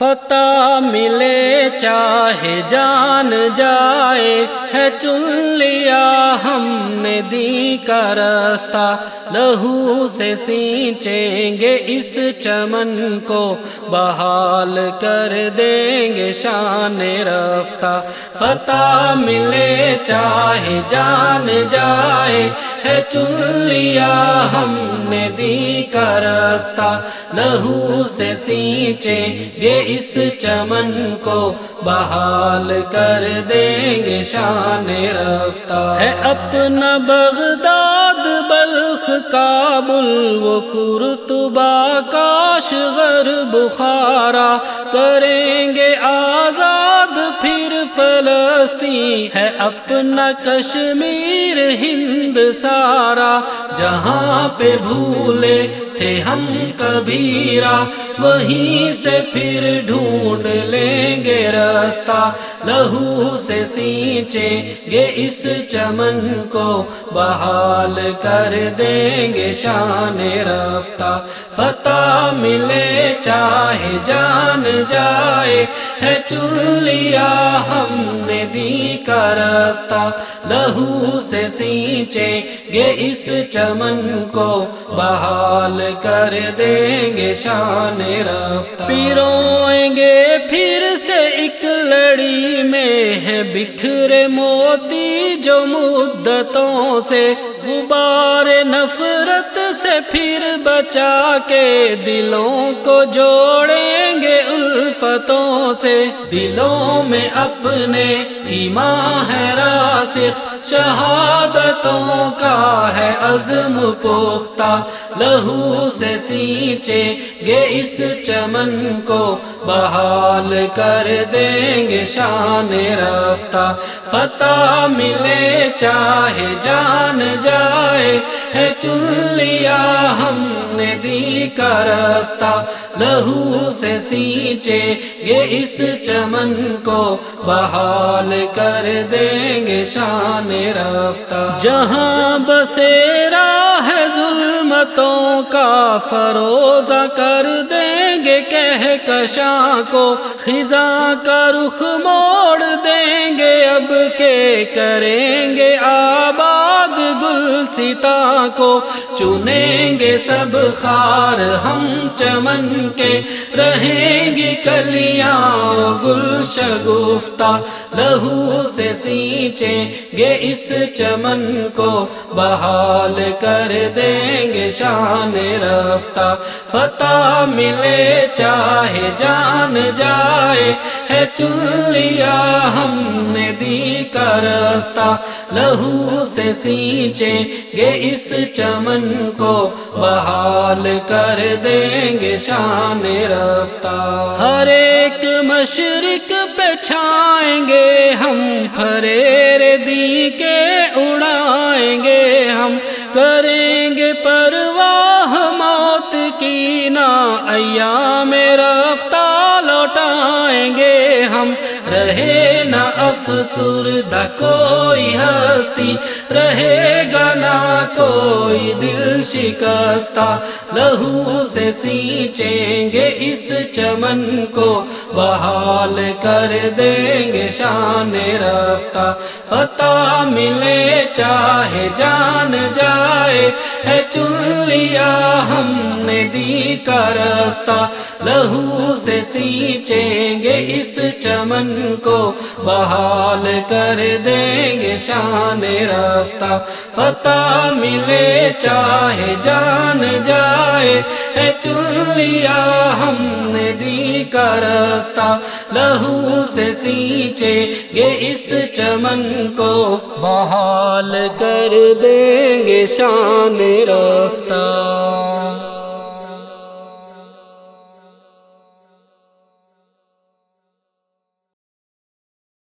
فتح ملے چاہے جان جائے ہے چن لیا ہم نے دی کا رستہ لہو سے سینچیں گے اس چمن کو بحال کر دیں گے شان رفتہ فتح ملے چاہے جان جائے ہے چن لیا ہم نے دی کا راستہ، لہو سے سینچے یہ اس چمن کو بحال کر دیں گے شان رفتہ۔ ہے اپنا بغداد کابل وہ کرتبہ کاش غر بخارا کریں گے آزاد پھر فلسطین ہے اپنا کشمیر ہند سارا جہاں پہ بھولے تھے ہم کبیرا وہیں سے پھر ڈھونڈ لیں گے رستہ لہو سے سینچیں گے اس چمن کو، بحال کر دیں گے شان رفتہ۔ فتح ملے چاہے جان جائے، ہے چن لیا ہم نے دی کا رستہ لہو سے سینچیں گے اس چمن کو، بحال کر دیں گے شان رفتہ۔ پیروئیں گے پھر سے ایک لڑی میں ہے بکھرے موتی جو مدتوں سے غبار نفرت سے پھر بچا کے دلوں کو جوڑیں گے۔ الفتوں سے دلوں میں اپنے ایمان ہے راسخ، شہادتوں کا ہے عزم پختہ۔ لہو سے سینچے گے اس چمن کو، بحال کر دیں گے شان رفتہ۔ فتح ملے چاہے جان جائے، ہے چن ہم نے دی کا رستہ لہو سے سینچے گے اس چمن کو بحال کر دیں گے شان رفتہ۔ جہاں بسیرا ہے ظلمتوں کا فروزہ کر دیں گے کہہ کشاں کو، خزاں کا رخ موڑ دیں گے، اب کے کریں گے ستا کو چنیں گے سب خار، ہم چمن کے رہیں گی کلیاں گل شگفتہ لہو سے سینچیں گے اس چمن کو، بحال کر دیں گے شان رفتہ۔ فتح ملے چاہے جان جائے، ہے چن لیا ہم نے دی کا رستہ لہو سے سینچیں گے اس چمن کو بحال کر دیں گے شان رفتہ۔ ہر ایک مشرق پہ چھائیں گے ہم، پھریر دی کے اڑائیں گے ہم۔ کریں گے پرواہ موت کی نا ایام رفتہ لوٹائیں گے ہم۔ رہے افسردہ کوئی ہستی رہے گا نہ کوئی دل شکستہ۔ لہو سے سینچیں گے اس چمن کو، بحال کر دیں گے شان رفتہ۔ فتح ملے چاہے جان جائے، ہے چن لیا ہم نے دی کا رستہ لہو سے سینچیں گے اس چمن کو۔ بحال کر دیں گے شان رفتہ۔ فتح ملے چاہے جان جائے۔ ہے چن لیا ہم نے دی کا رستہ لہو سے سینچے گے اس چمن کو۔ بحال کر دیں گے شان رفتہ۔